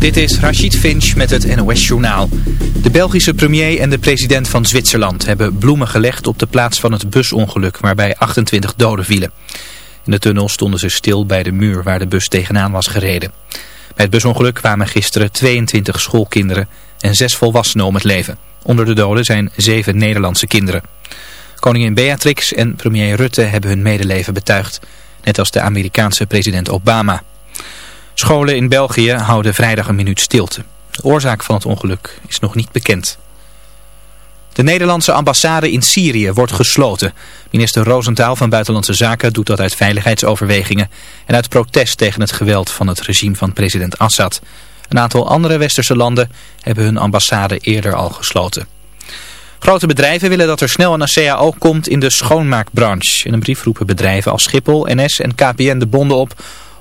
Dit is Rachid Finch met het NOS Journaal. De Belgische premier en de president van Zwitserland hebben bloemen gelegd op de plaats van het busongeluk waarbij 28 doden vielen. In de tunnel stonden ze stil bij de muur waar de bus tegenaan was gereden. Bij het busongeluk kwamen gisteren 22 schoolkinderen en 6 volwassenen om het leven. Onder de doden zijn 7 Nederlandse kinderen. Koningin Beatrix en premier Rutte hebben hun medeleven betuigd, net als de Amerikaanse president Obama. Scholen in België houden vrijdag een minuut stilte. De oorzaak van het ongeluk is nog niet bekend. De Nederlandse ambassade in Syrië wordt gesloten. Minister Roosentaal van Buitenlandse Zaken doet dat uit veiligheidsoverwegingen en uit protest tegen het geweld van het regime van president Assad. Een aantal andere westerse landen hebben hun ambassade eerder al gesloten. Grote bedrijven willen dat er snel een CAO komt in de schoonmaakbranche. In een brief roepen bedrijven als Schiphol, NS en KPN de bonden op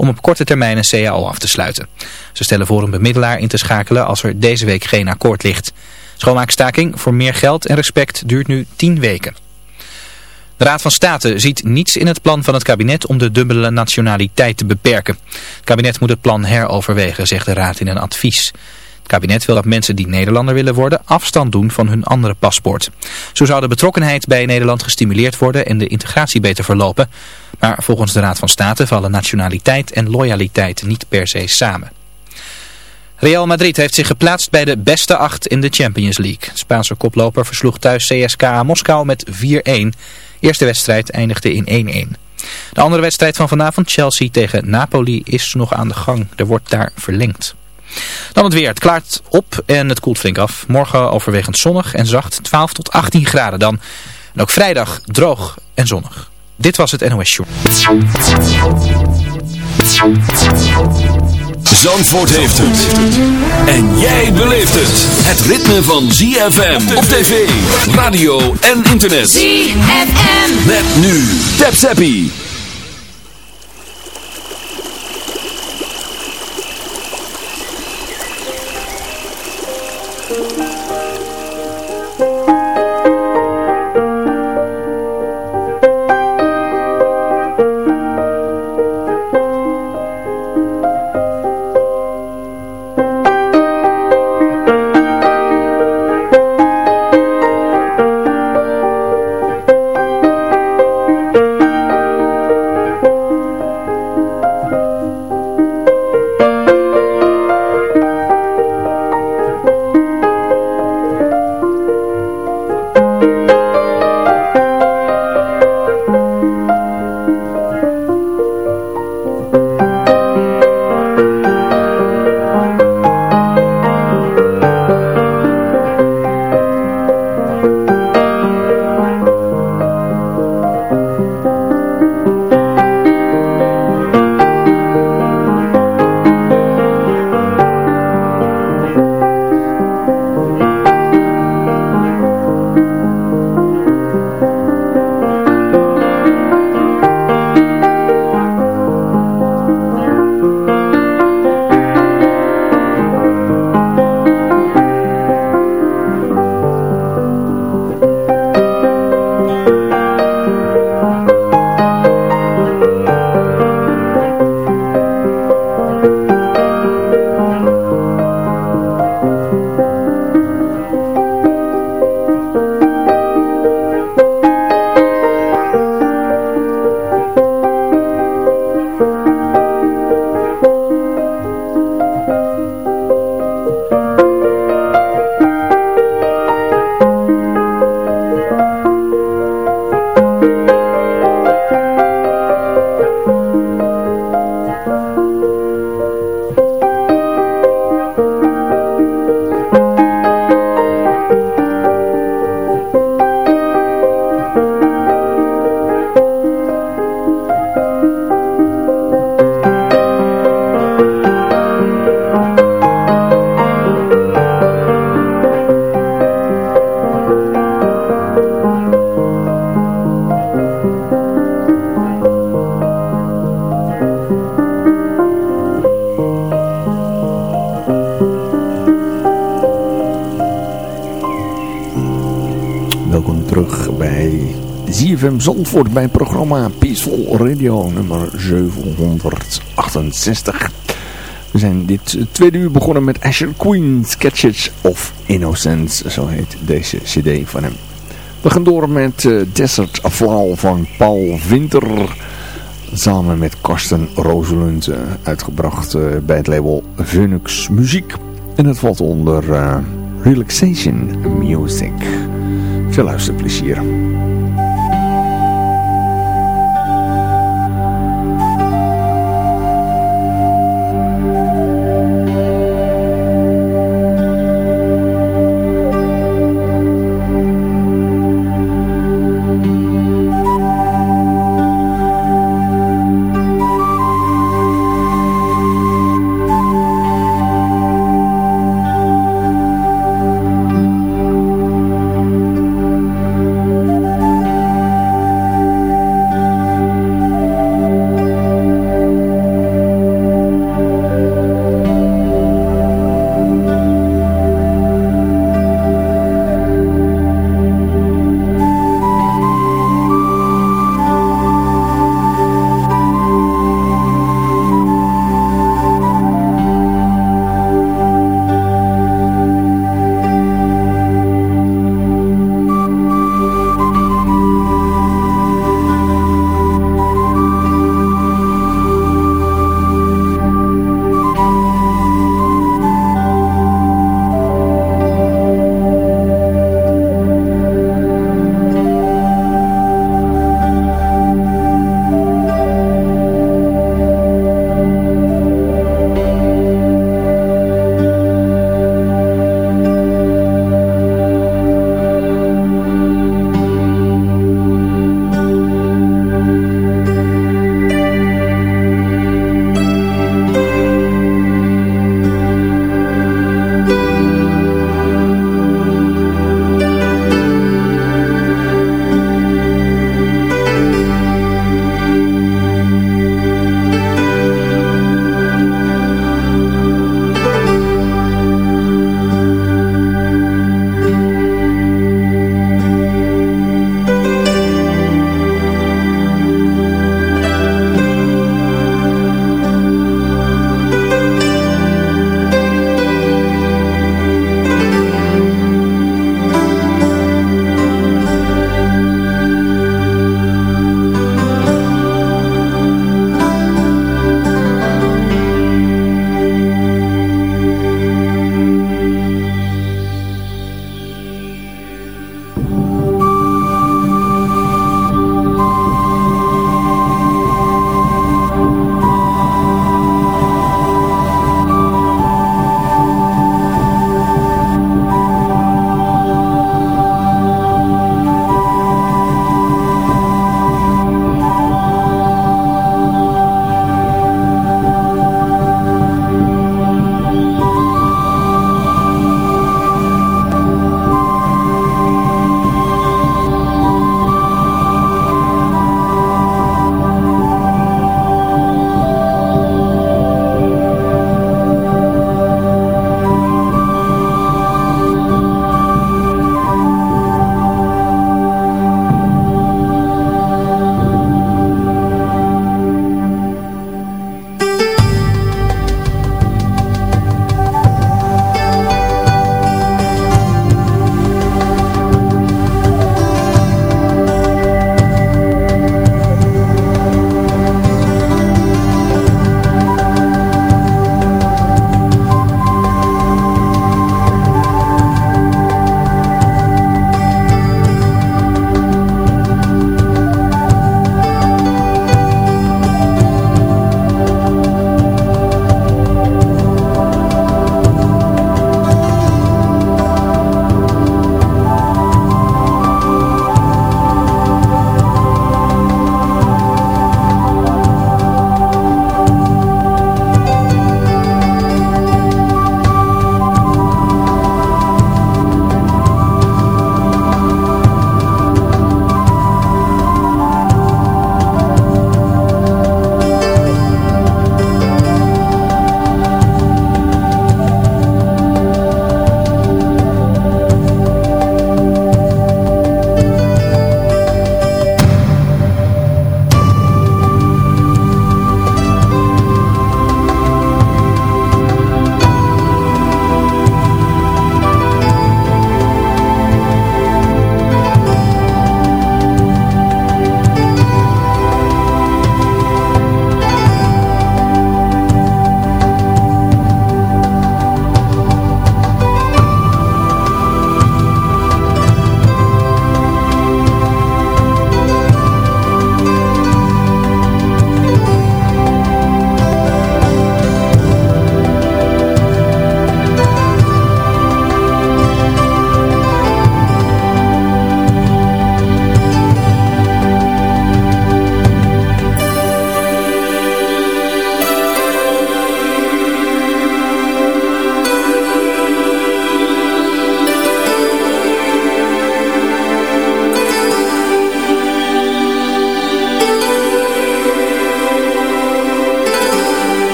om op korte termijn een CAO af te sluiten. Ze stellen voor een bemiddelaar in te schakelen als er deze week geen akkoord ligt. Schoonmaakstaking voor meer geld en respect duurt nu 10 weken. De Raad van State ziet niets in het plan van het kabinet om de dubbele nationaliteit te beperken. Het kabinet moet het plan heroverwegen, zegt de Raad in een advies. Kabinet wil dat mensen die Nederlander willen worden afstand doen van hun andere paspoort. Zo zou de betrokkenheid bij Nederland gestimuleerd worden en de integratie beter verlopen. Maar volgens de Raad van State vallen nationaliteit en loyaliteit niet per se samen. Real Madrid heeft zich geplaatst bij de beste acht in de Champions League. De Spaanse koploper versloeg thuis CSKA Moskou met 4-1. Eerste wedstrijd eindigde in 1-1. De andere wedstrijd van vanavond, Chelsea tegen Napoli, is nog aan de gang. Er wordt daar verlengd. Dan het weer. Het klaart op en het koelt flink af. Morgen overwegend zonnig en zacht, 12 tot 18 graden dan. En ook vrijdag droog en zonnig. Dit was het NOS Show. Zandvoort heeft het. En jij beleeft het. Het ritme van ZFM op tv, radio en internet. ZFM. Met nu. Tap Zappie. Zandvoort bij programma Peaceful Radio nummer 768. We zijn dit tweede uur begonnen met Asher Queen Sketches of Innocence, zo heet deze cd van hem. We gaan door met uh, Desert Flower van Paul Winter, samen met Karsten Roselund, uh, uitgebracht uh, bij het label Phoenix Muziek. En het valt onder Relaxation Music. Veel luisterplezier.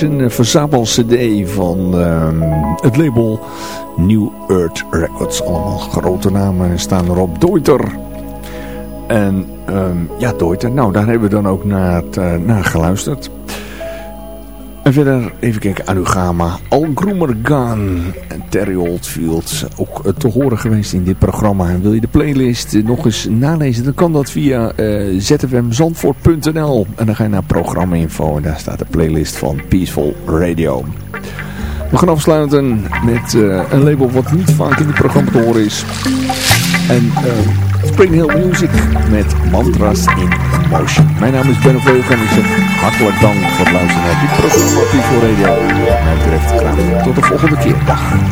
Een verzamel-cd van ehm, het label New Earth Records. Allemaal grote namen staan erop. Deuter. En ehm, ja, Deuter. Nou, daar hebben we dan ook naar, uh, naar geluisterd. En verder even kijken, Anugama, Al en Terry Oldfield. Ook eh, te horen geweest in dit programma. En wil je de playlist eh, nog eens nalezen, dan kan dat via uh, zfmzandvoort.nl. En dan ga je naar programma info en daar staat de playlist van Peaceful Radio. We gaan afsluiten met een label wat niet vaak in het programma te horen is. En... Spring Hill Music met Mantras in Motion. Mijn naam is Ben Vleugel en ik zeg hartelijk dank voor het luisteren naar dit programma People Radio. Wat mij betreft graag tot de volgende keer. Dag.